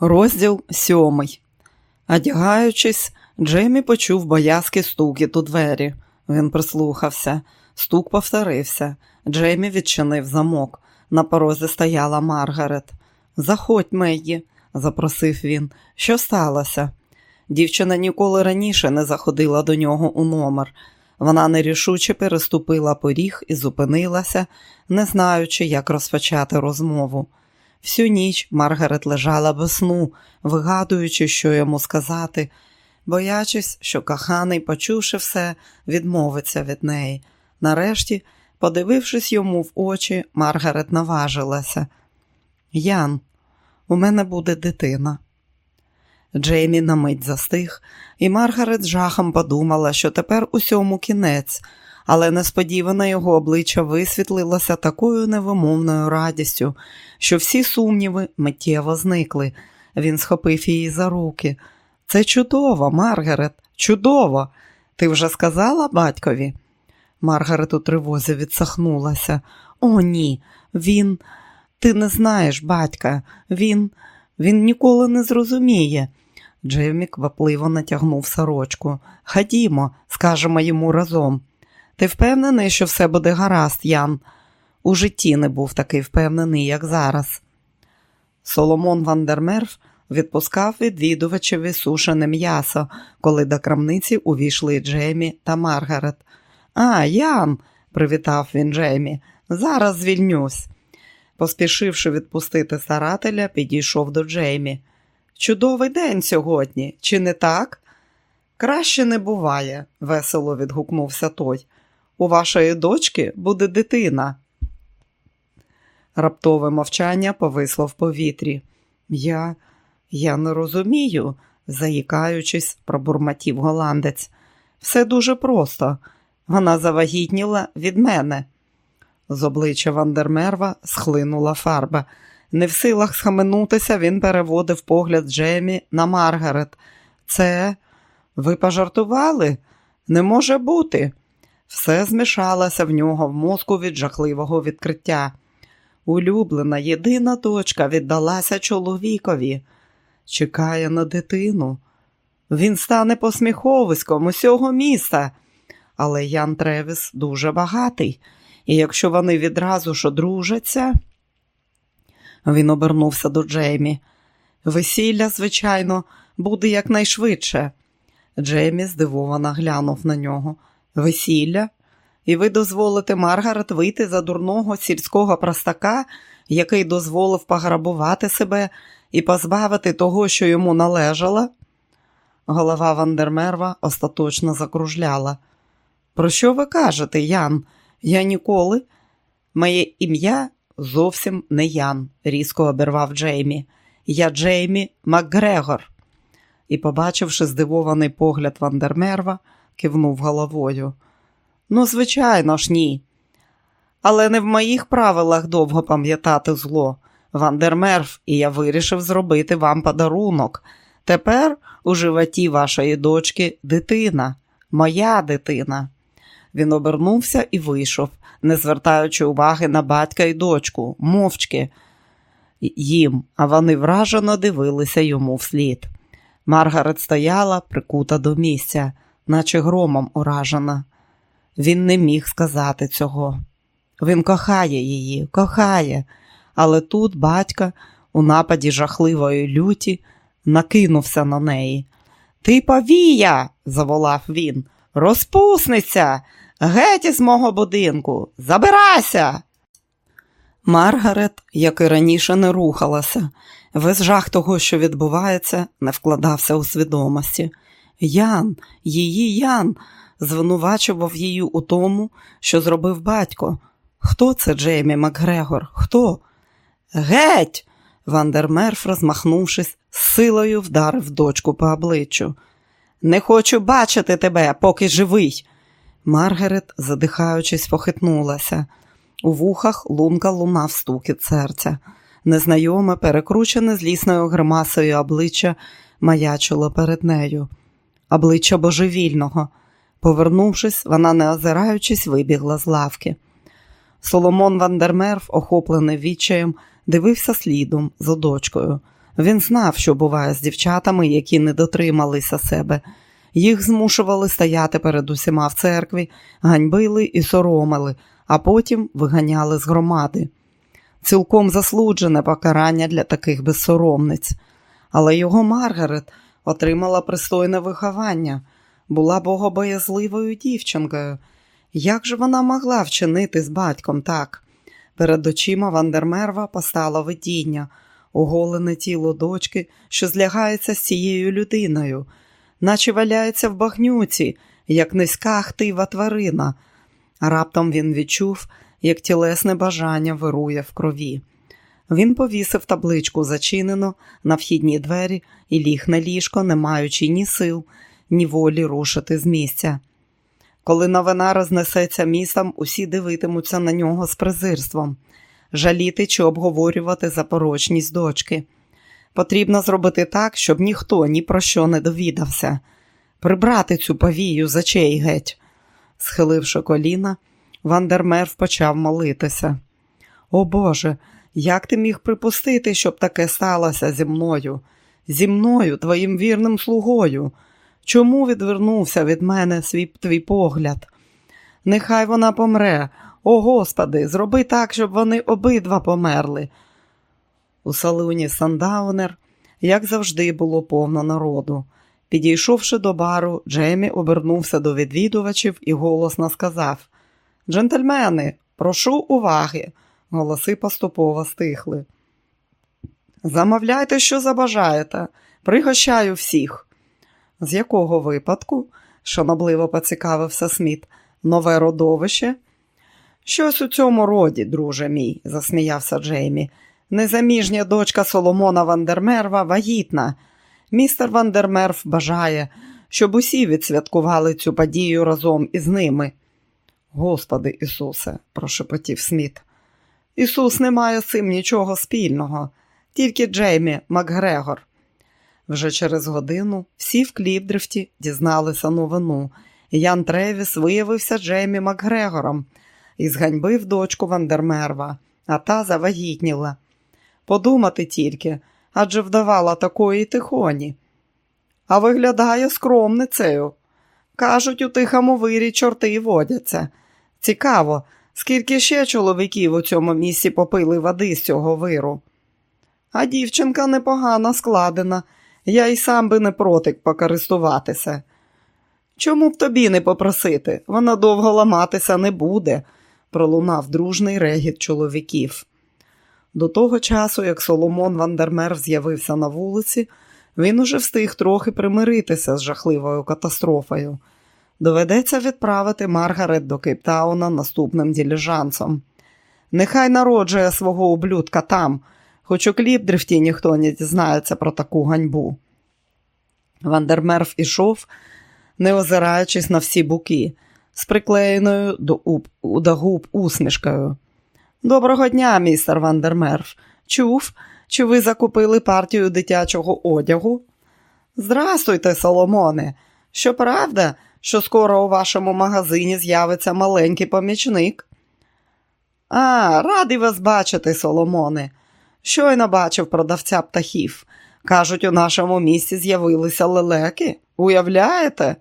Розділ сьомий. Одягаючись, Джеймі почув боязкий стукіт у двері. Він прислухався. Стук повторився. Джеймі відчинив замок. На порозі стояла Маргарет. Заходь, Меггі, запросив він. Що сталося? Дівчина ніколи раніше не заходила до нього у номер. Вона нерішуче переступила поріг і зупинилася, не знаючи, як розпочати розмову. Всю ніч Маргарет лежала без сну, вигадуючи, що йому сказати, боячись, що коханий, почувши все, відмовиться від неї. Нарешті, подивившись йому в очі, Маргарет наважилася. Ян, у мене буде дитина. Джеймі на мить застиг, і Маргарет жахом подумала, що тепер усьому кінець, але несподівано його обличчя висвітлилося такою невимовною радістю, що всі сумніви миттєво зникли. Він схопив її за руки. Це чудово, Маргарет, чудово. Ти вже сказала батькові? Маргарет у тривозі відсахнулася. О, ні, він, ти не знаєш батька, він, він ніколи не зрозуміє. Джеймі квапливо натягнув сорочку. Ходімо, скажемо йому разом. Ти впевнений, що все буде гаразд, Ян? У житті не був такий впевнений, як зараз. Соломон Вандермерф відпускав відвідувачеві сушене м'ясо, коли до крамниці увійшли Джеймі та Маргарет. А, Ян, привітав він Джеймі, зараз звільнюсь. Поспішивши відпустити старателя, підійшов до Джеймі. Чудовий день сьогодні, чи не так? Краще не буває, весело відгукнувся той. У вашої дочки буде дитина. Раптове мовчання повисло в повітрі. Я я не розумію, заїкаючись, пробурмотів голландець. Все дуже просто. Вона завагітніла від мене. З обличчя Вандермерва схлинула фарба. Не в силах схаменутися, він переводив погляд Джемі на Маргарет. Це ви пожартували? Не може бути. Все змішалося в нього в мозку від жахливого відкриття. Улюблена, єдина дочка віддалася чоловікові, чекає на дитину. Він стане посміховиськом усього міста. Але Ян Тревіс дуже багатий, і якщо вони відразу ж одружаться, він обернувся до Джеймі. Весілля, звичайно, буде якнайшвидше. Джеймі здивовано глянув на нього. Весілля? І ви дозволите Маргарет вийти за дурного сільського простака, який дозволив пограбувати себе і позбавити того, що йому належало? Голова Вандермерва остаточно закружляла. Про що ви кажете, Ян? Я ніколи. Моє ім'я зовсім не Ян, різко обірвав Джеймі. Я Джеймі Макгрегор. І, побачивши здивований погляд Вандермерва, кивнув головою. Ну, звичайно ж, ні. Але не в моїх правилах довго пам'ятати зло. Вандермерф, і я вирішив зробити вам подарунок. Тепер у животі вашої дочки дитина, моя дитина. Він обернувся і вийшов, не звертаючи уваги на батька і дочку, мовчки їм, а вони вражено дивилися йому вслід. Маргарет стояла, прикута до місця, наче громом уражена. Він не міг сказати цього. Він кохає її, кохає, але тут батька у нападі жахливої люті накинувся на неї. Ти повія, заволав він, розпусниця, геть із мого будинку, забирайся. Маргарет, як і раніше, не рухалася. Весь жах того, що відбувається, не вкладався у свідомості. Ян, її Ян, звинувачував її у тому, що зробив батько. Хто це Джеймі Макгрегор? Хто? Геть! Вандермерф, розмахнувшись, силою вдарив дочку по обличчю. Не хочу бачити тебе, поки живий. Маргарет, задихаючись, похитнулася. У вухах лунка лунав стукіт серця. Незнайоме, перекручене злісною гримасою обличчя маячило перед нею. Обличчя божевільного. Повернувшись, вона, не озираючись, вибігла з лавки. Соломон Вандермерф, охоплений відчаєм, дивився слідом за дочкою. Він знав, що буває з дівчатами, які не дотрималися себе. Їх змушували стояти перед усіма в церкві, ганьбили і соромили, а потім виганяли з громади. Цілком заслуджене покарання для таких безсоромниць. Але його Маргарет отримала пристойне виховання, була богобоязливою дівчинкою. Як же вона могла вчинити з батьком так? Перед очима Вандермерва постало видіння, оголене тіло дочки, що злягається з цією людиною, наче валяється в багнюці, як низька хтива тварина. Раптом він відчув, як тілесне бажання вирує в крові. Він повісив табличку зачинено на вхідні двері і ліг на ліжко, не маючи ні сил, ні волі рушити з місця. Коли новина рознесеться містом, усі дивитимуться на нього з презирством, жаліти чи обговорювати запорочність дочки. Потрібно зробити так, щоб ніхто ні про що не довідався, прибрати цю повію з очей геть. Схиливши коліна, Вандермерв почав молитися. О Боже, як ти міг припустити, щоб таке сталося зі мною, зі мною, твоїм вірним слугою? Чому відвернувся від мене свій твій погляд? Нехай вона помре. О Господи, зроби так, щоб вони обидва померли. У салуні Сандаунер, як завжди, було повно народу. Підійшовши до бару, Джеймі обернувся до відвідувачів і голосно сказав: Джентльмени, прошу уваги. Голоси поступово стихли. Замовляйте, що забажаєте, пригощаю всіх. З якого випадку? шанобливо поцікавився Сміт. Нове родовище? Щось у цьому роді, друже мій, засміявся Джеймі. Незаміжня дочка Соломона Вандермерва вагітна. Містер Вандермерв бажає, щоб усі відсвяткували цю подію разом із ними. Господи Ісусе, прошепотів Сміт. Ісус не має з цим нічого спільного, тільки Джеймі Макгрегор. Вже через годину всі в Кліпдрифті дізналися новину. Ян Тревіс виявився Джеймі Макгрегором і зганьбив дочку Вандермерва, а та завагітніла. Подумати тільки, адже вдавала такої тихоні. А виглядає скромницею. Кажуть, у тихому вирі чорти водяться. Цікаво, скільки ще чоловіків у цьому місці попили води з цього виру. А дівчинка непогано складена, я й сам би не проти покористуватися. Чому б тобі не попросити? Вона довго ламатися не буде, пролунав дружний регіт чоловіків. До того часу, як Соломон Вандермер з'явився на вулиці, він уже встиг трохи примиритися з жахливою катастрофою. Доведеться відправити Маргарет до Кейптауна наступним діліжанцем. Нехай народжує свого ублюдка там, хоч у кліпдрифті ніхто не дізнається про таку ганьбу. Вандермерф ішов, не озираючись на всі буки, з приклеєною до, уб, до губ усмішкою. Доброго дня, містер Вандермерф. Чув, чи ви закупили партію дитячого одягу? Здрастуйте, Соломоне. Щоправда, що скоро у вашому магазині з'явиться маленький помічник. А, радий вас бачити, Соломоне. Щойно бачив продавця птахів. Кажуть, у нашому місті з'явилися лелеки. Уявляєте?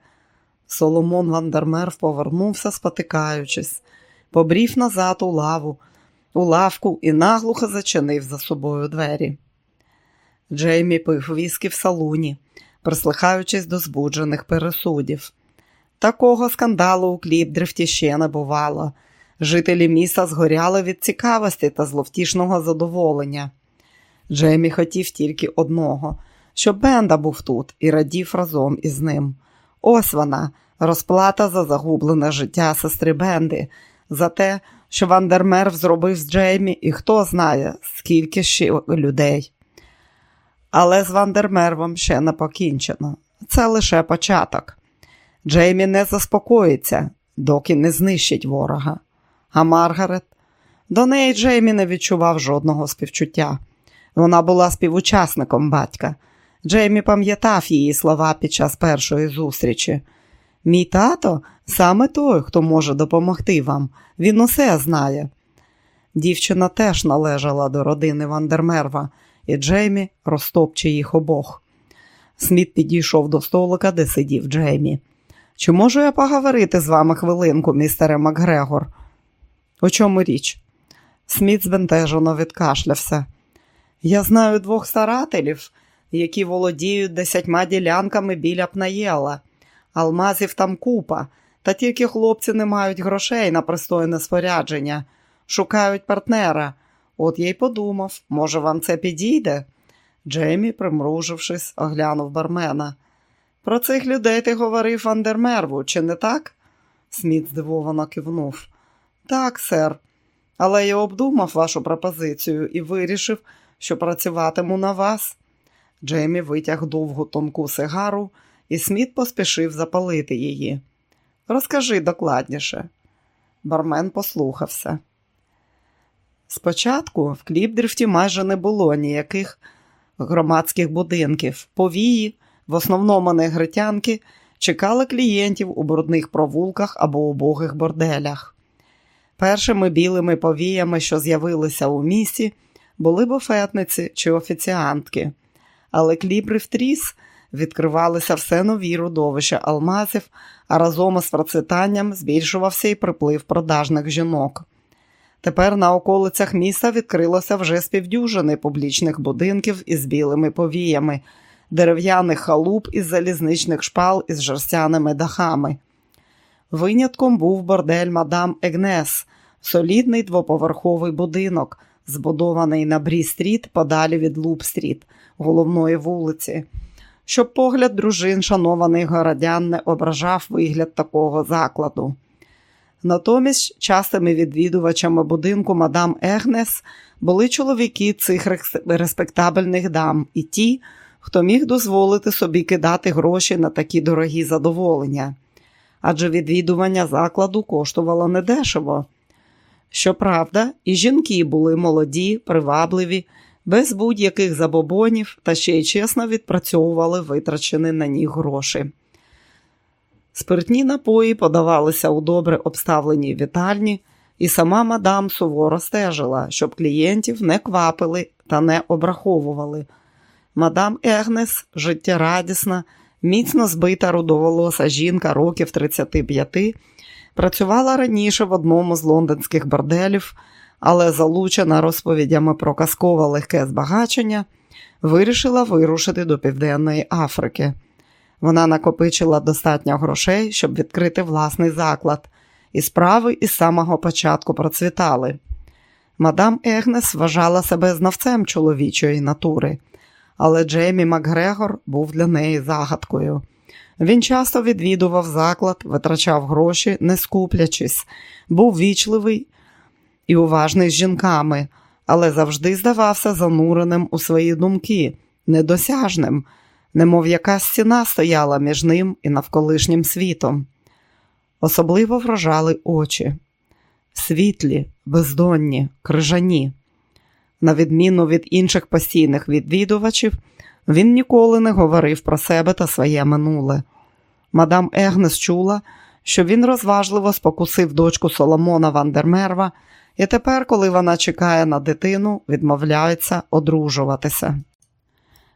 Соломон Вандермерф повернувся, спотикаючись, побрів назад у лаву, у лавку і наглухо зачинив за собою двері. Джеймі пив віскі в салуні, прислухаючись до збуджених пересудів. Такого скандалу у Кліпдрифті ще не бувало. Жителі міста згоряли від цікавості та зловтішного задоволення. Джеймі хотів тільки одного, щоб Бенда був тут і радів разом із ним. Ось вона, розплата за загублене життя сестри Бенди, за те, що Вандермерв зробив з Джеймі, і хто знає, скільки ще людей. Але з Вандермервом ще не покінчено. Це лише початок. Джеймі не заспокоїться, доки не знищить ворога. А Маргарет до неї Джеймі не відчував жодного співчуття. Вона була співучасником батька. Джеймі пам'ятав її слова під час першої зустрічі. Мій тато саме той, хто може допомогти вам. Він усе знає. Дівчина теж належала до родини Вандермерва і Джеймі розтопче їх обох. Сміт підійшов до столика, де сидів Джеймі. Чи можу я поговорити з вами хвилинку, містере Макгрегор? У чому річ? Сміт збентежено відкашлявся. Я знаю двох старателів, які володіють десятьма ділянками біля Пнаєла. Алмазів там купа, та тільки хлопці не мають грошей на пристойне спорядження, шукають партнера. От я й подумав, може, вам це підійде? Джеймі, примружившись, оглянув бармена. Про цих людей ти говорив Вандермерву, чи не так? Сміт здивовано кивнув. Так, сер, але я обдумав вашу пропозицію і вирішив, що працюватиму на вас. Джеймі витяг довгу тонку сигару, і Сміт поспішив запалити її. Розкажи докладніше. Бармен послухався. Спочатку в Кліпдрифті майже не було ніяких громадських будинків. Повії, в основному негритянки, чекали клієнтів у брудних провулках або убогих борделях. Першими білими повіями, що з'явилися у місті, були буфетниці чи офіціантки, але Клібриф Тріс відкривалися все нові родовища алмазів, а разом із процвітанням збільшувався і приплив продажних жінок. Тепер на околицях міста відкрилося вже співдюжини публічних будинків із білими повіями, дерев'яних халуп із залізничних шпал із жерстяними дахами. Винятком був бордель мадам Егнес, солідний двоповерховий будинок, збудований на Брі-стріт подалі від Луп-стріт, головної вулиці, щоб погляд дружин шанованих городян не ображав вигляд такого закладу. Натомість частими відвідувачами будинку мадам Егнес були чоловіки цих респектабельних дам і ті, хто міг дозволити собі кидати гроші на такі дорогі задоволення. Адже відвідування закладу коштувало недешево. Щоправда, і жінки були молоді, привабливі, без будь-яких забобонів та ще й чесно відпрацьовували витрачені на них гроші. Спиртні напої подавалися у добре обставленій вітальні, і сама мадам суворо стежила, щоб клієнтів не квапили та не обраховували. Мадам Егнес, життєрадісна, міцно збита рудоволоса жінка років 35, працювала раніше в одному з лондонських борделів, але залучена розповідями про казкове легке збагачення, вирішила вирушити до Південної Африки. Вона накопичила достатньо грошей, щоб відкрити власний заклад, і справи із самого початку процвітали. Мадам Егнес вважала себе знавцем чоловічої натури, але Джеймі Макгрегор був для неї загадкою. Він часто відвідував заклад, витрачав гроші, не скуплячись, був вічливий і уважний з жінками, але завжди здавався зануреним у свої думки, недосяжним немов якась стіна стояла між ним і навколишнім світом. Особливо вражали очі, світлі, бездонні, крижані. На відміну від інших постійних відвідувачів, він ніколи не говорив про себе та своє минуле. Мадам Егнес чула, що він розважливо спокусив дочку Соломона Вандермерва, і тепер, коли вона чекає на дитину, відмовляється одружуватися.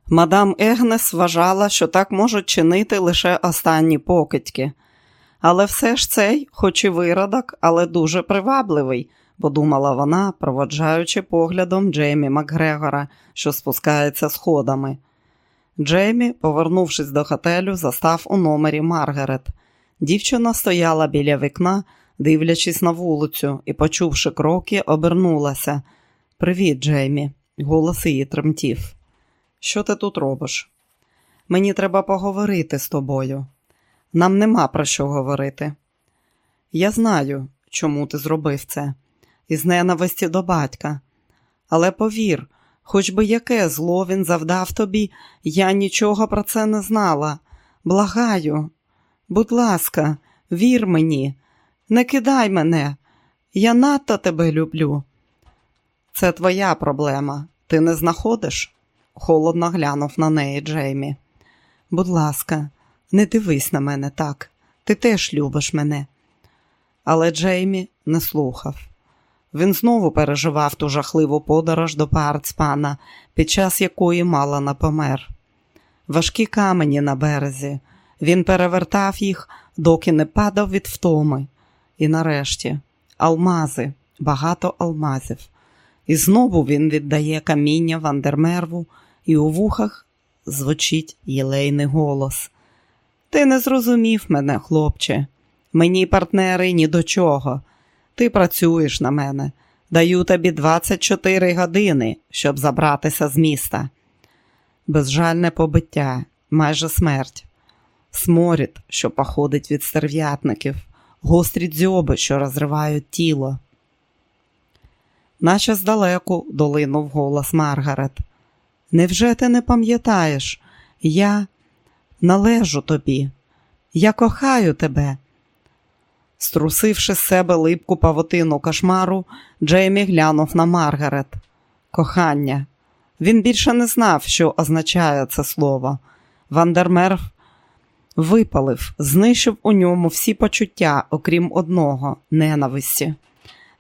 Мадам Егнес вважала, що так можуть чинити лише останні покидьки. Але все ж цей, хоч і виродок, але дуже привабливий, подумала вона, проводжаючи поглядом Джеймі Макгрегора, що спускається сходами. Джеймі, повернувшись до готелю, застав у номері Маргарет. Дівчина стояла біля вікна, дивлячись на вулицю, і, почувши кроки, обернулася. Привіт, Джеймі, голос її тремтів. Що ти тут робиш? Мені треба поговорити з тобою. Нам нема про що говорити. Я знаю, чому ти зробив це, із ненависті до батька. Але повір, хоч би яке зло він завдав тобі, я нічого про це не знала. Благаю, будь ласка, вір мені, не кидай мене, я надто тебе люблю. Це твоя проблема, ти не знаходиш? холодно глянув на неї Джеймі. Будь ласка, не дивись на мене так. Ти теж любиш мене. Але Джеймі не слухав. Він знову переживав ту жахливу подорож до Парцпана, під час якої мало не помер. Важкі камені на березі. Він перевертав їх, доки не падав від втоми. І нарешті алмази, багато алмазів. І знову він віддає каміння Вандермерву, і у вухах звучить єлейний голос. Ти не зрозумів мене, хлопче. Мені партнери ні до чого. Ти працюєш на мене. Даю тобі 24 години, щоб забратися з міста. Безжальне побиття, майже смерть, сморід, що походить від стерв'ятників, гострі дзьоби, що розривають тіло. Наче здалеку долинув голос Маргарет. Невже ти не пам'ятаєш? Я належу тобі, я кохаю тебе. Струсивши з себе липку павутину кошмару, Джеймі глянув на Маргарет. Кохання. Він більше не знав, що означає це слово. Вандермерв випалив, знищив у ньому всі почуття, окрім одного ненависті.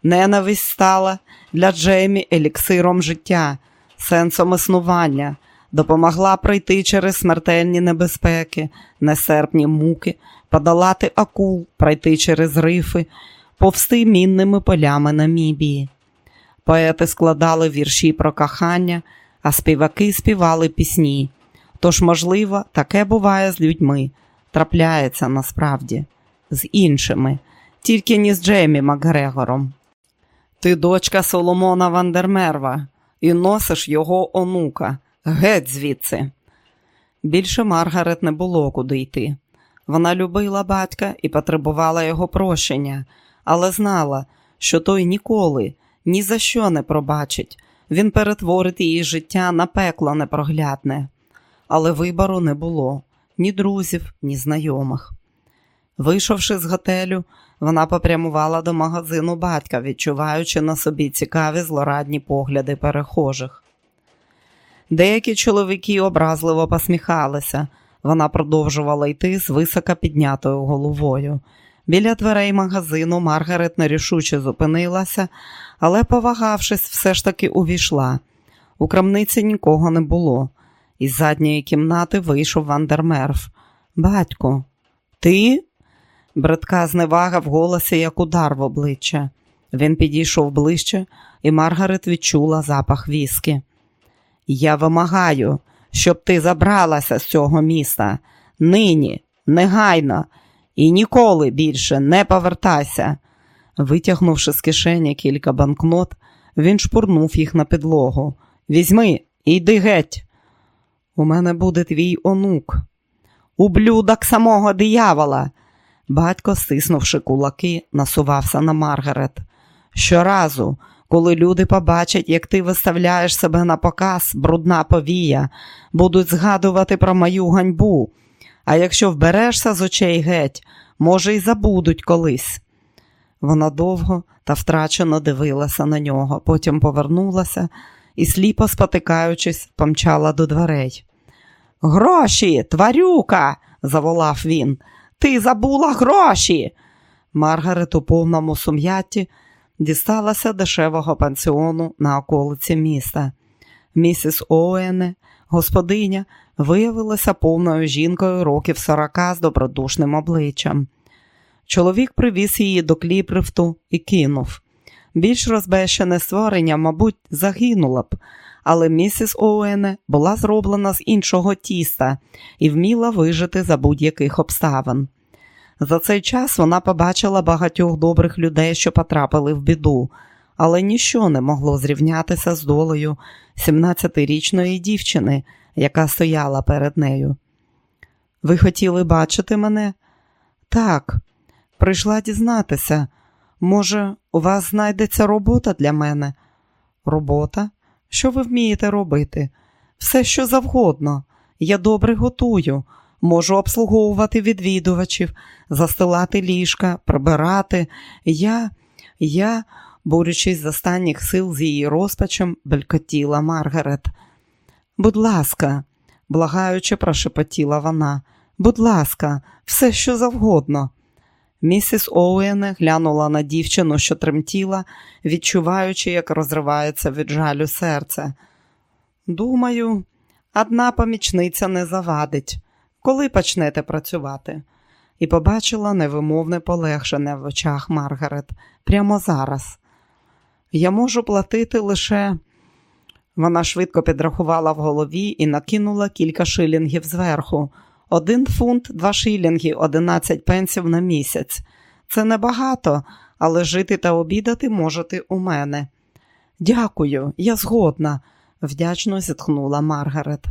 Ненависть стала для Джеймі еліксиром життя, сенсом існування, допомогла пройти через смертельні небезпеки, несерпні муки, подолати акул, пройти через рифи, повсти мінними полями Намібії. Поети складали вірші про кохання, а співаки співали пісні. Тож, можливо, таке буває з людьми, трапляється насправді, з іншими, тільки не з Джеймі Макгрегором. Ти дочка Соломона Вандермерва і носиш його онука. Геть звідси. Більше Маргарет не було куди йти. Вона любила батька і потребувала його прощення, але знала, що той ніколи, ні за що не пробачить. Він перетворить її життя на пекло непроглядне. Але вибору не було ні друзів, ні знайомих. Вийшовши з готелю, вона попрямувала до магазину батька, відчуваючи на собі цікаві злорадні погляди перехожих. Деякі чоловіки образливо посміхалися. Вона продовжувала йти з високо піднятою головою. Біля дверей магазину Маргарет нерішуче зупинилася, але, повагавшись, все ж таки увійшла. У крамниці нікого не було. Із задньої кімнати вийшов Вандермерф. Батько, ти? Бредка зневага в голосі, як удар в обличчя. Він підійшов ближче, і Маргарет відчула запах віскі. Я вимагаю, щоб ти забралася з цього міста. Нині, негайно, і ніколи більше не повертайся. Витягнувши з кишені кілька банкнот, він шпурнув їх на підлогу. Візьми йди геть. У мене буде твій онук. Ублюдок самого диявола. Батько, стиснувши кулаки, насувався на Маргарет. Щоразу, коли люди побачать, як ти виставляєш себе на показ, брудна повія, будуть згадувати про мою ганьбу. А якщо вберешся з очей геть, може, й забудуть колись. Вона довго та втрачено дивилася на нього, потім повернулася і, сліпо спотикаючись, помчала до дверей. Гроші, тварюка, заволав він. Ти забула гроші. Маргарет у повному сум'ятті дісталася дешевого пансіону на околиці міста. Місіс Оуене, господиня, виявилася повною жінкою років сорока з добродушним обличчям. Чоловік привіз її до кліприфту і кинув. Більш розбещене створення, мабуть, загинуло б, але місіс Оуене була зроблена з іншого тіста і вміла вижити за будь-яких обставин. За цей час вона побачила багатьох добрих людей, що потрапили в біду, але ніщо не могло зрівнятися з долею 17-річної дівчини, яка стояла перед нею. Ви хотіли бачити мене? Так, прийшла дізнатися. Може, у вас знайдеться робота для мене? Робота? Що ви вмієте робити? Все, що завгодно. Я добре готую, можу обслуговувати відвідувачів, застилати ліжка, прибирати. Я, я, борючись з останніх сил з її розпачем, белькотіла Маргарет. Будь ласка, благаючи, прошепотіла вона. Будь ласка, все, що завгодно. Місіс Оуене глянула на дівчину, що тремтіла, відчуваючи, як розривається від жалю серце. Думаю, одна помічниця не завадить. Коли почнете працювати? І побачила невимовне полегшення в очах Маргарет прямо зараз. Я можу платити лише. Вона швидко підрахувала в голові і накинула кілька шилінгів зверху. Один фунт, два шилінги, одинадцять пенсів на місяць. Це небагато, але жити та обідати можете у мене. Дякую, я згодна, вдячно зітхнула Маргарет.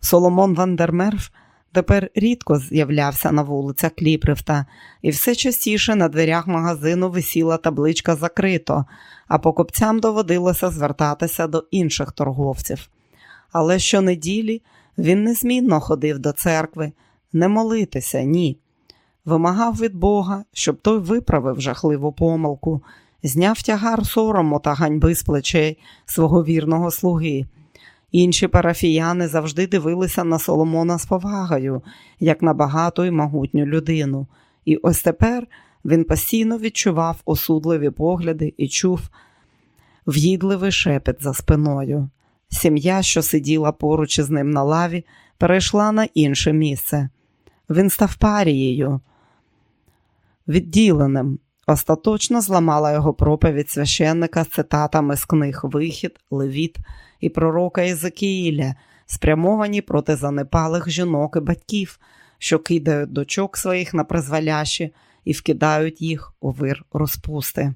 Соломон Вандермерф тепер рідко з'являвся на вулицях Кліприфта, і все частіше на дверях магазину висіла табличка закрито, а покупцям доводилося звертатися до інших торговців. Але щонеділі він незмінно ходив до церкви, не молитися, ні. Вимагав від Бога, щоб той виправив жахливу помилку, зняв тягар сорому та ганьби з плечей свого вірного слуги. Інші парафіяни завжди дивилися на Соломона з повагою, як на багату і могутню людину. І ось тепер він постійно відчував осудливі погляди і чув в'їдливий шепіт за спиною. Сім'я, що сиділа поруч із ним на лаві, перейшла на інше місце. Він став парією, відділеним, остаточно зламала його проповідь священника з цитатами з книг Вихід, Левіт і пророка Єзекіїля, спрямовані проти занепалих жінок і батьків, що кидають дочок своїх на призволящі і вкидають їх у вир розпусти.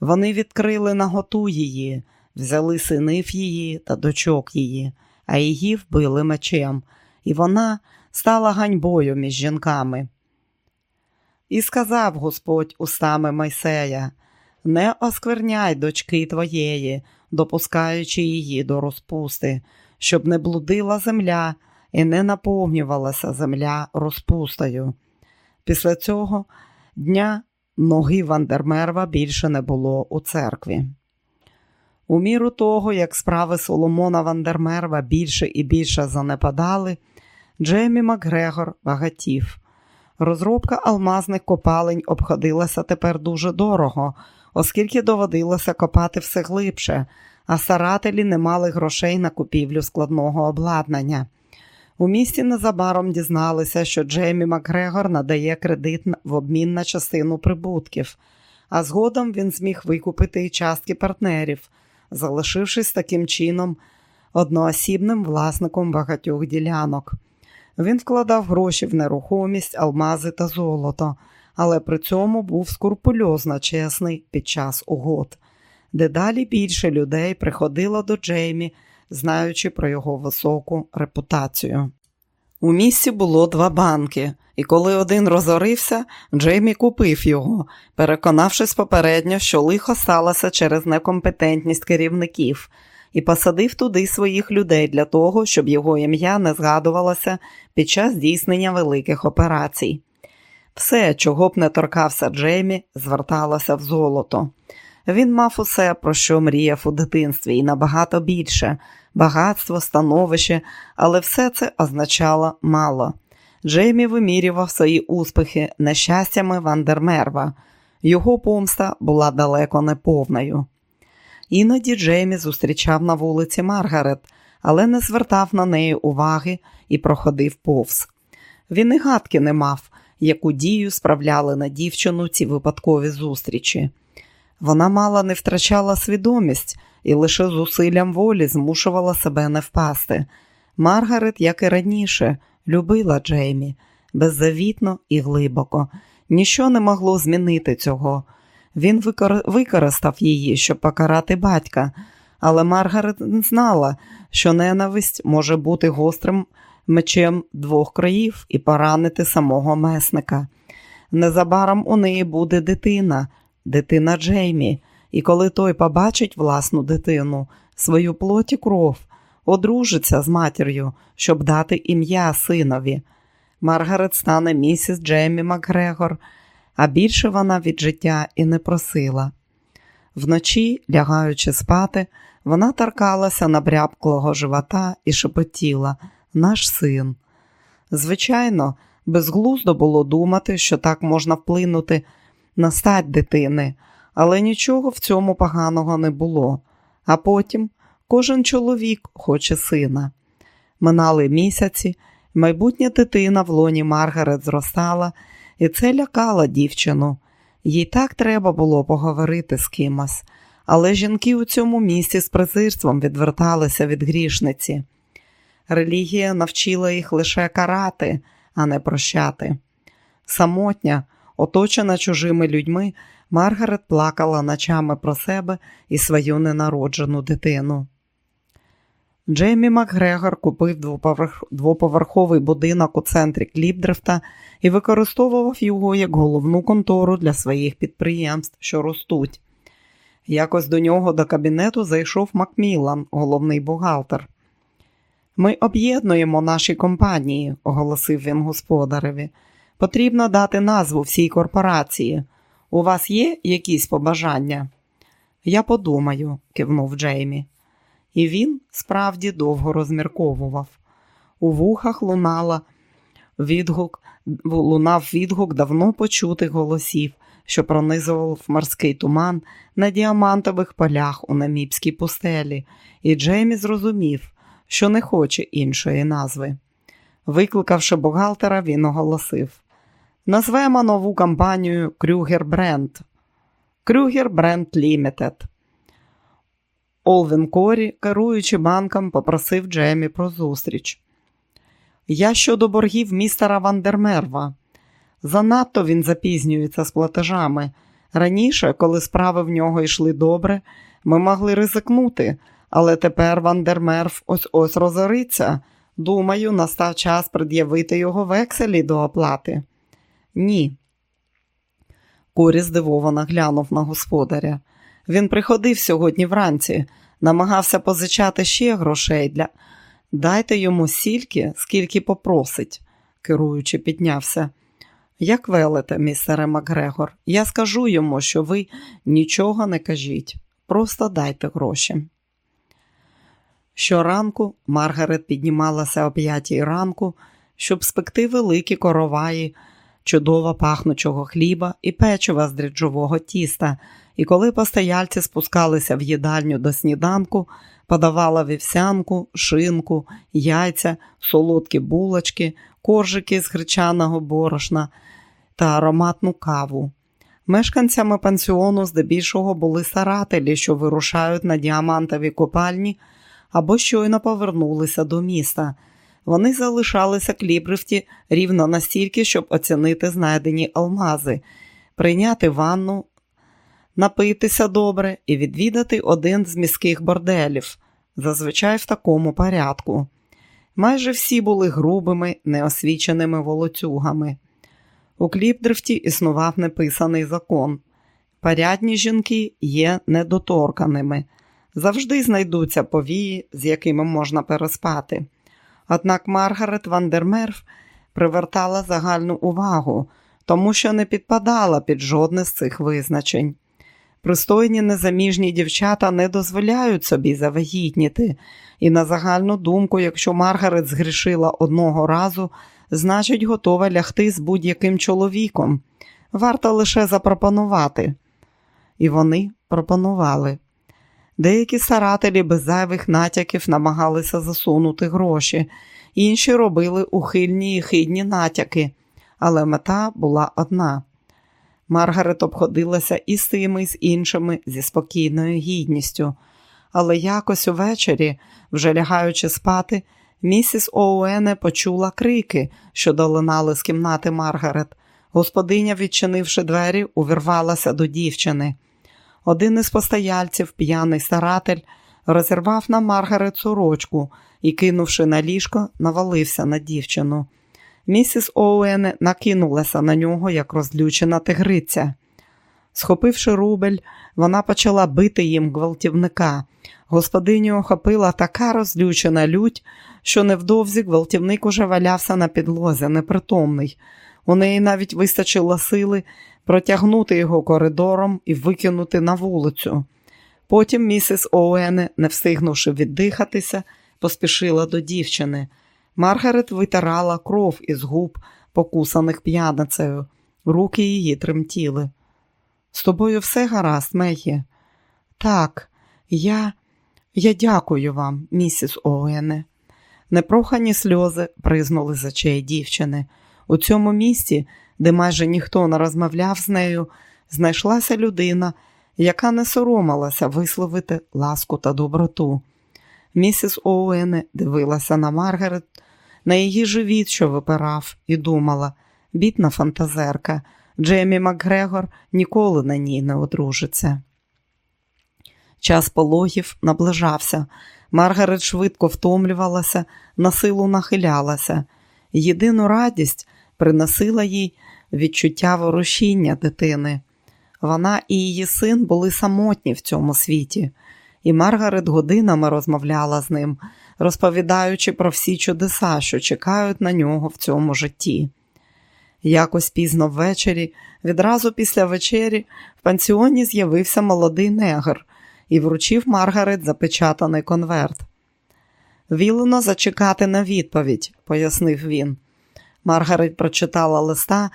Вони відкрили наготу її, взяли синив її та дочок її, а її вбили мечем, і вона стала ганьбою між жінками. І сказав Господь устами Майсея: Не оскверняй дочки твоєї, допускаючи її до розпусти, щоб не блудила земля і не наповнювалася земля розпустою. Після цього дня ноги Вандермерва більше не було у церкві. У міру того, як справи Соломона Вандермерва більше і більше занепадали, Джеймі Макгрегор багатів. Розробка алмазних копалень обходилася тепер дуже дорого, оскільки доводилося копати все глибше, а старателі не мали грошей на купівлю складного обладнання. У місті незабаром дізналися, що Джеймі Макгрегор надає кредит в обмін на частину прибутків, а згодом він зміг викупити і частки партнерів, залишившись таким чином одноосібним власником багатьох ділянок. Він вкладав гроші в нерухомість, алмази та золото, але при цьому був скурпульозно чесний під час угод. Дедалі більше людей приходило до Джеймі, знаючи про його високу репутацію. У місті було два банки, і коли один розорився, Джеймі купив його, переконавшись попередньо, що лихо сталося через некомпетентність керівників і посадив туди своїх людей для того, щоб його ім'я не згадувалося під час здійснення великих операцій. Все, чого б не торкався Джеймі, зверталося в золото. Він мав усе, про що мріяв у дитинстві, і набагато більше багатство, становище, але все це означало мало. Джеймі вимірював свої успіхи нещастями Вандермерва. Його помста була далеко не повною. Іноді Джеймі зустрічав на вулиці Маргарет, але не звертав на неї уваги і проходив повз. Він і гадки не мав, яку дію справляли на дівчину ці випадкові зустрічі. Вона мало не втрачала свідомість і лише зусиллям волі змушувала себе не впасти. Маргарет, як і раніше, любила Джеймі беззавітно і глибоко. Ніщо не могло змінити цього. Він використав її, щоб покарати батька, але Маргарет знала, що ненависть може бути гострим мечем двох країв і поранити самого месника. Незабаром у неї буде дитина, дитина Джеймі, і коли той побачить власну дитину, свою плоті кров, одружиться з матір'ю, щоб дати ім'я синові. Маргарет стане місіс Джеймі Макгрегор – а більше вона від життя і не просила. Вночі, лягаючи спати, вона торкалася набрябклого живота і шепотіла наш син. Звичайно, Безглуздо було думати, що так можна вплинути на стать дитини, але нічого в цьому поганого не було. А потім кожен чоловік хоче сина. Минали місяці, майбутня дитина в лоні Маргарет зростала, і це лякало дівчину. Їй так треба було поговорити з кимось, але жінки у цьому місці з презирством відверталися від грішниці. Релігія навчила їх лише карати, а не прощати. Самотня, оточена чужими людьми, Маргарет плакала ночами про себе і свою ненароджену дитину. Джеймі Макгрегор купив двоповерховий будинок у центрі Кліпдрифта і використовував його як головну контору для своїх підприємств, що ростуть. Якось до нього до кабінету зайшов Макмілан, головний бухгалтер. Ми об'єднуємо наші компанії, оголосив він господареві. Потрібно дати назву всій корпорації. У вас є якісь побажання? Я подумаю, кивнув Джеймі. І він справді довго розмірковував. У вухах лунала відгук, лунав відгук давно почутих голосів, що пронизував морський туман на діамантових полях у наміпській пустелі, і Джеймі зрозумів, що не хоче іншої назви. Викликавши бухгалтера, він оголосив: назвемо нову компанію Крюгер Бренд. Крюгер Бренд Лімітед. Олвін Корі, керуючи банком, попросив Джемі про зустріч. Я щодо боргів містера Вандермерва. Занадто він запізнюється з платежами. Раніше, коли справи в нього йшли добре, ми могли ризикнути, але тепер Вандермерв ось ось розориться. Думаю, настав час пред'явити його векселі до оплати. Ні. Корі здивовано глянув на господаря. Він приходив сьогодні вранці, намагався позичати ще грошей для. Дайте йому стільки, скільки попросить, керуючи, піднявся. Як велите, містере Макгрегор, я скажу йому, що ви нічого не кажіть, просто дайте гроші. Щоранку Маргарет піднімалася о п'ятій ранку, щоб спекти великі короваї, чудово пахнучого хліба і печива з дріджового тіста, і коли постояльці спускалися в їдальню до сніданку, подавала вівсянку, шинку, яйця, солодкі булочки, коржики з гречаного борошна та ароматну каву. Мешканцями пансіону здебільшого були старателі, що вирушають на діамантові копальні або щойно повернулися до міста. Вони залишалися клібрифті рівно настільки, щоб оцінити знайдені алмази, прийняти ванну, напитися добре і відвідати один з міських борделів, зазвичай в такому порядку. Майже всі були грубими, неосвіченими волоцюгами. У кліпдрифті існував неписаний закон. Порядні жінки є недоторканими, завжди знайдуться повії, з якими можна переспати. Однак Маргарет Вандермерф привертала загальну увагу, тому що не підпадала під жодне з цих визначень. Пристойні незаміжні дівчата не дозволяють собі завагітніти, і на загальну думку, якщо Маргарет згрішила одного разу, значить, готова лягти з будь-яким чоловіком. Варто лише запропонувати. І вони пропонували. Деякі старателі без зайвих натяків намагалися засунути гроші, інші робили ухильні і хидні натяки, але мета була одна. Маргарет обходилася і з тими, і з іншими зі спокійною гідністю. Але якось увечері, вже лягаючи спати, місіс Оуене почула крики, що долинали з кімнати Маргарет. Господиня, відчинивши двері, увірвалася до дівчини. Один із постояльців, п'яний старатель, розірвав на Маргарет сорочку і, кинувши на ліжко, навалився на дівчину. Місіс Оуен накинулася на нього, як розлючена тигриця. Схопивши рубель, вона почала бити їм гвалтівника. Господиню охопила така розлючена лють, що невдовзі гвалтівник уже валявся на підлозі, непритомний. У неї навіть вистачило сили протягнути його коридором і викинути на вулицю. Потім місіс Оуене, не встигнувши віддихатися, поспішила до дівчини. Маргарет витирала кров із губ, покусаних п'яницею, руки її тремтіли. З тобою все гаразд, Мегі?» Так, я Я дякую вам, місіс Оуене. Непрохані сльози признули з очей дівчини. У цьому місті, де майже ніхто не розмовляв з нею, знайшлася людина, яка не соромилася висловити ласку та доброту. Місіс Оуене дивилася на Маргарет, на її живіт, що випирав, і думала бідна фантазерка, Джеймі Макгрегор ніколи на ній не одружиться. Час пологів наближався. Маргарет швидко втомлювалася, на силу нахилялася. Єдину радість приносила їй відчуття ворушіння дитини. Вона і її син були самотні в цьому світі, і Маргарет годинами розмовляла з ним, розповідаючи про всі чудеса, що чекають на нього в цьому житті. Якось пізно ввечері, відразу після вечері, в пансіоні з'явився молодий негр і вручив Маргарет запечатаний конверт. Вілено зачекати на відповідь, пояснив він. Маргарет прочитала листа,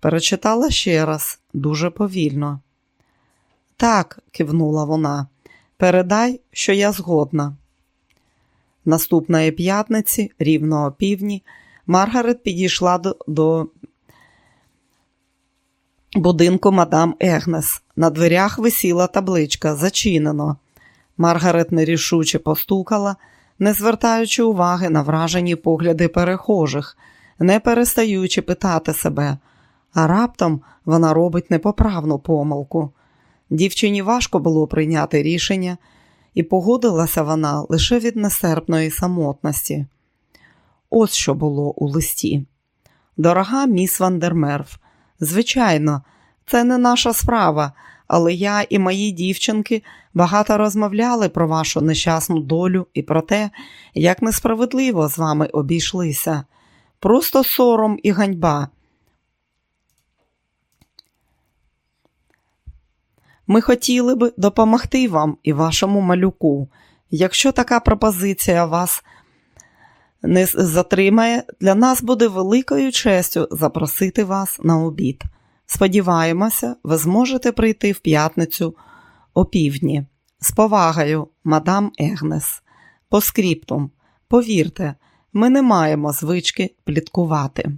перечитала ще раз, дуже повільно. Так, кивнула вона, передай, що я згодна. Наступної п'ятниці, рівно о півдні, Маргарет підійшла до, до будинку мадам Егнес. На дверях висіла табличка Зачинено. Маргарет нерішуче постукала, не звертаючи уваги на вражені погляди перехожих, не перестаючи питати себе, а раптом вона робить непоправну помилку. Дівчині важко було прийняти рішення, і погодилася вона лише від нестерпної самотності. Ось що було у листі. Дорога міс Вандермерв, звичайно, це не наша справа, але я і мої дівчинки багато розмовляли про вашу нещасну долю і про те, як несправедливо з вами обійшлися. Просто сором і ганьба. Ми хотіли б допомогти вам і вашому малюку. Якщо така пропозиція вас не затримає, для нас буде великою честю запросити вас на обід. Сподіваємося, ви зможете прийти в п'ятницю о півдні. З повагою, мадам Егнес. По скріптум, повірте, ми не маємо звички пліткувати.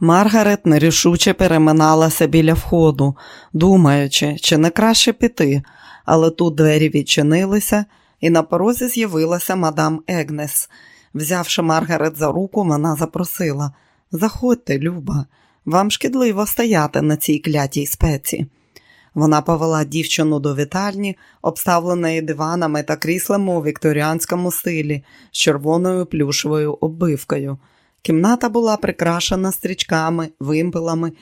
Маргарет нерішуче переминалася біля входу, думаючи, чи не краще піти, але тут двері відчинилися, і на порозі з'явилася мадам Егнес. Взявши Маргарет за руку, вона запросила Заходьте, Люба, вам шкідливо стояти на цій клятій спеці. Вона повела дівчину до вітальні, обставленої диванами та кріслами у вікторіанському стилі з червоною плюшевою оббивкою. Кімната була прикрашена стрічками, вимпелами,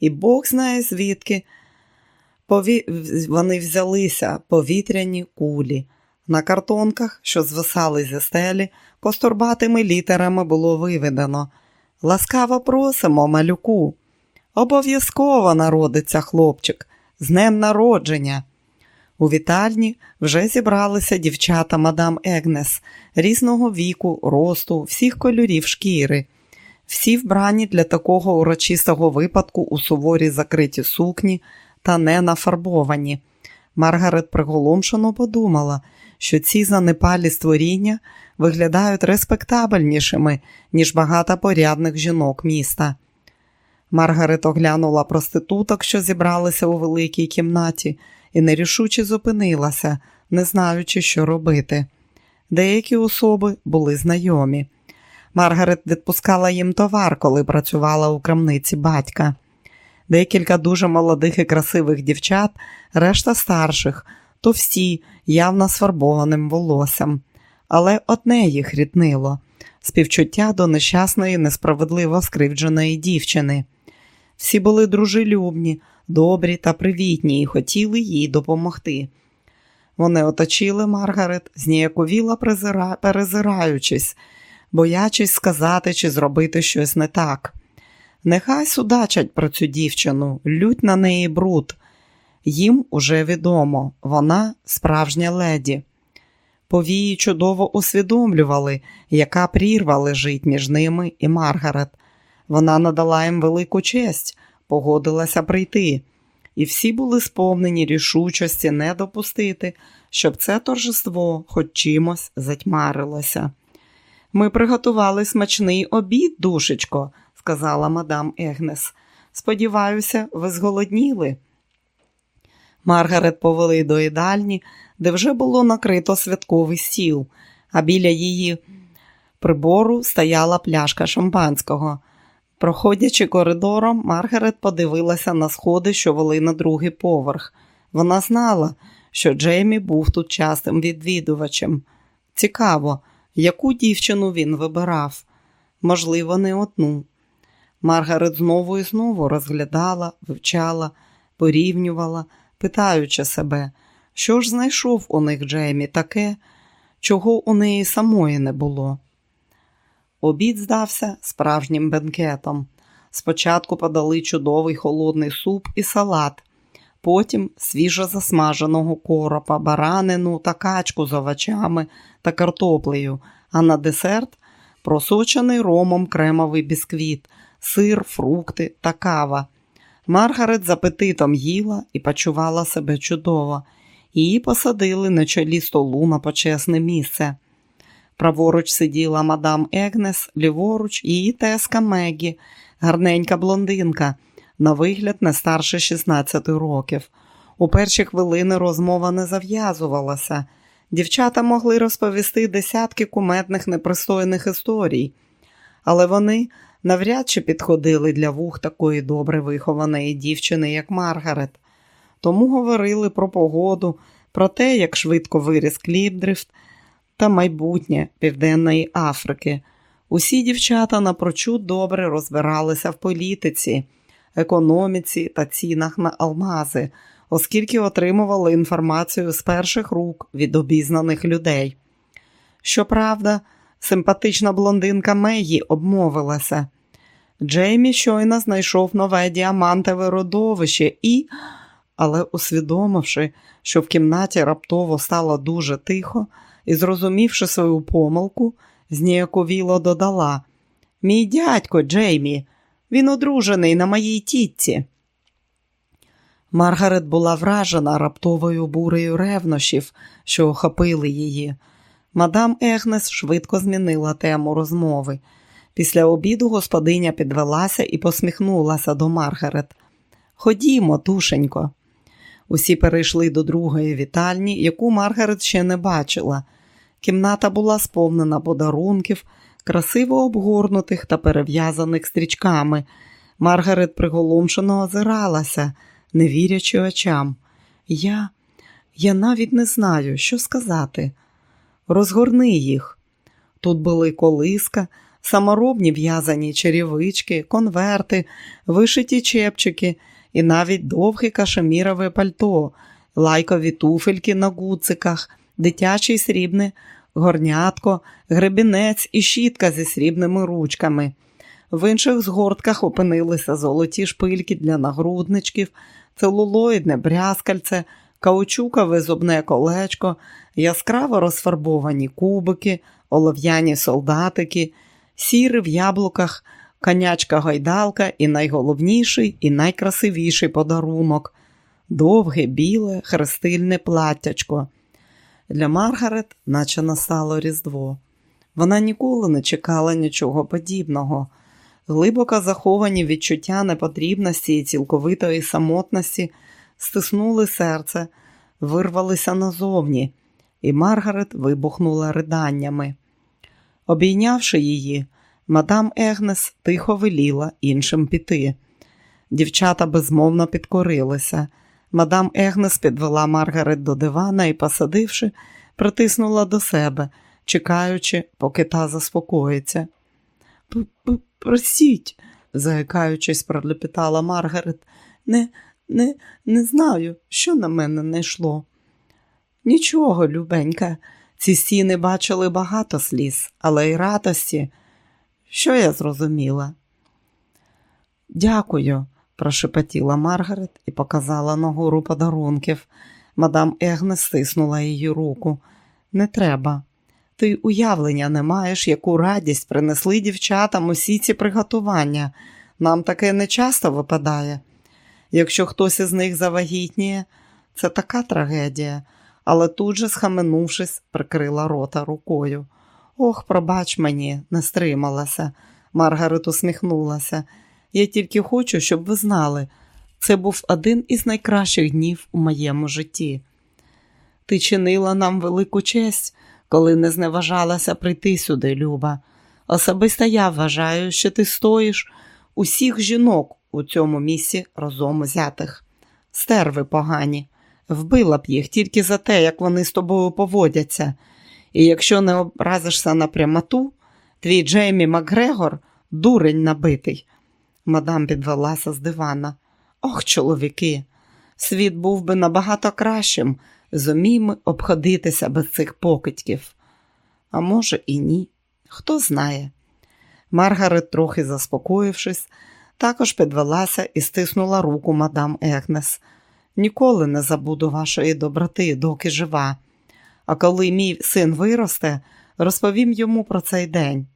і Бог знає звідки Пові... вони взялися повітряні кулі. На картонках, що звисали зі стелі, костурбатими літерами було виведено. Ласкаво просимо, малюку. Обов'язково народиться хлопчик, з днем народження. У вітальні вже зібралися дівчата мадам Егнес різного віку, росту, всіх кольорів шкіри. Всі вбрані для такого урочистого випадку у суворі закриті сукні та не нафарбовані. Маргарет приголомшено подумала, що ці занепалі створіння виглядають респектабельнішими, ніж багато порядних жінок міста. Маргарет оглянула проституток, що зібралися у великій кімнаті, і нерішуче зупинилася, не знаючи, що робити. Деякі особи були знайомі. Маргарет відпускала їм товар, коли працювала у крамниці батька. Декілька дуже молодих і красивих дівчат, решта старших, товсті, явно сфарбованим волоссям. Але одне їх ріднило співчуття до нещасної, несправедливо скривдженої дівчини. Всі були дружелюбні, добрі та привітні і хотіли їй допомогти. Вони оточили Маргарет, зніяковіла перезираючись, боячись сказати чи зробити щось не так. Нехай судачать про цю дівчину, лють на неї бруд. Їм уже відомо, вона справжня леді. Повії чудово усвідомлювали, яка прірва лежить між ними і Маргарет. Вона надала їм велику честь, погодилася прийти, і всі були сповнені рішучості не допустити, щоб це торжество хоч чимось затьмарилося. Ми приготували смачний обід, душечко, сказала мадам Егнес. Сподіваюся, ви зголодніли. Маргарет повели до їдальні, де вже було накрито святковий стіл, а біля її прибору стояла пляшка шампанського. Проходячи коридором, Маргарет подивилася на сходи, що вели на другий поверх. Вона знала, що Джеймі був тут частим відвідувачем. Цікаво, яку дівчину він вибирав, можливо, не одну. Маргарет знову і знову розглядала, вивчала, порівнювала, питаючи себе, що ж знайшов у них Джеймі таке, чого у неї самої не було. Обід здався справжнім бенкетом. Спочатку подали чудовий холодний суп і салат, потім свіжо засмаженого коропа, баранину та качку з овочами та картоплею, а на десерт просочений ромом кремовий бісквіт, сир, фрукти та кава. Маргарет з апетитом їла і почувала себе чудово. Її посадили на чолі столу на почесне місце. Праворуч сиділа мадам Егнес, ліворуч її теска Мегі, гарненька блондинка, на вигляд не старше 16 років. У перші хвилини розмова не зав'язувалася. Дівчата могли розповісти десятки куметних непристойних історій, але вони навряд чи підходили для вух такої добре вихованої дівчини, як Маргарет. Тому говорили про погоду, про те, як швидко виріс Кліпдрифт та майбутнє Південної Африки. Усі дівчата напрочуд добре розбиралися в політиці, економіці та цінах на алмази, оскільки отримували інформацію з перших рук від обізнаних людей. Щоправда, симпатична блондинка Мегі обмовилася. Джеймі щойно знайшов нове діамантове родовище і, але усвідомивши, що в кімнаті раптово стало дуже тихо, і, зрозумівши свою помилку, зніяковіло додала Мій дядько Джеймі, він одружений на моїй тітці. Маргарет була вражена раптовою бурею ревнощів, що охопили її. Мадам Егнес швидко змінила тему розмови. Після обіду господиня підвелася і посміхнулася до Маргарет. Ходімо, душенько. Усі перейшли до другої вітальні, яку Маргарет ще не бачила. Кімната була сповнена подарунків, красиво обгорнутих та перев'язаних стрічками. Маргарет приголомшено озиралася, не вірячи очам. Я, я навіть не знаю, що сказати. Розгорни їх. Тут були колиска, саморобні в'язані черевички, конверти, вишиті чепчики і навіть довге кашемірове пальто, лайкові туфельки на гуциках, дитячий срібне горнятко, гребінець і щітка зі срібними ручками. В інших згортках опинилися золоті шпильки для нагрудничків, целулоїдне брязкальце, каучукове зубне колечко, яскраво розфарбовані кубики, олов'яні солдатики, сіри в яблуках, конячка гайдалка і найголовніший і найкрасивіший подарунок довге біле хрестильне платтячко. Для Маргарет, наче настало Різдво. Вона ніколи не чекала нічого подібного. Глибоко заховані відчуття непотрібності і цілковитої самотності стиснули серце, вирвалися назовні, і Маргарет вибухнула риданнями. Обійнявши її, мадам Егнес тихо веліла іншим піти. Дівчата безмовно підкорилися. Мадам Егнес підвела Маргарет до дивана і, посадивши, притиснула до себе, чекаючи, поки та заспокоїться. Просіть, заякаючись, пролепітала Маргарет, не, не, не знаю, що на мене не йшло. Нічого, любенька, ці стіни бачили багато сліз, але й радості. Що я зрозуміла? Дякую, прошепотіла Маргарет і показала на гору подарунків. Мадам Егне стиснула її руку. Не треба. Ти уявлення не маєш, яку радість принесли дівчатам усі ці приготування. Нам таке не часто випадає. Якщо хтось із них завагітніє, це така трагедія, але тут же, схаменувшись, прикрила рота рукою. Ох, пробач мені, не стрималася. Маргарет усміхнулася. Я тільки хочу, щоб ви знали, це був один із найкращих днів у моєму житті. Ти чинила нам велику честь, коли не зневажалася прийти сюди, Люба. Особисто я вважаю, що ти стоїш усіх жінок у цьому місці разом узятих. Стерви погані, вбила б їх тільки за те, як вони з тобою поводяться. І якщо не образишся на прямоту, твій Джеймі Макгрегор дурень набитий. Мадам підвелася з дивана. Ох, чоловіки, світ був би набагато кращим, зумійми обходитися без цих покидьків. А може, і ні, хто знає. Маргарет, трохи заспокоївшись, також підвелася і стиснула руку мадам Егнес. Ніколи не забуду вашої доброти, доки жива. А коли мій син виросте, розповім йому про цей день.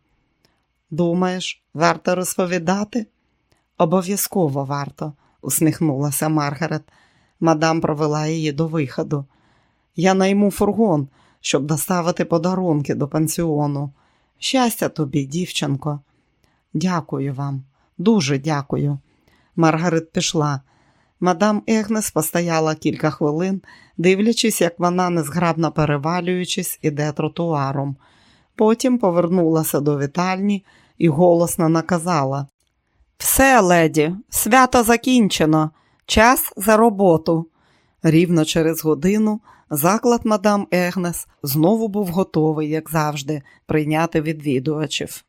Думаєш, варто розповідати? Обов'язково варто, усміхнулася Маргарет. Мадам провела її до виходу. Я найму фургон, щоб доставити подарунки до пансіону. Щастя тобі, дівчинко. Дякую вам, дуже дякую. Маргарет пішла. Мадам Егнес постояла кілька хвилин, дивлячись, як вона, незграбно перевалюючись, іде тротуаром. Потім повернулася до вітальні і голосно наказала: Все, леді, свято закінчено, час за роботу. Рівно через годину заклад мадам Егнес знову був готовий, як завжди, прийняти відвідувачів.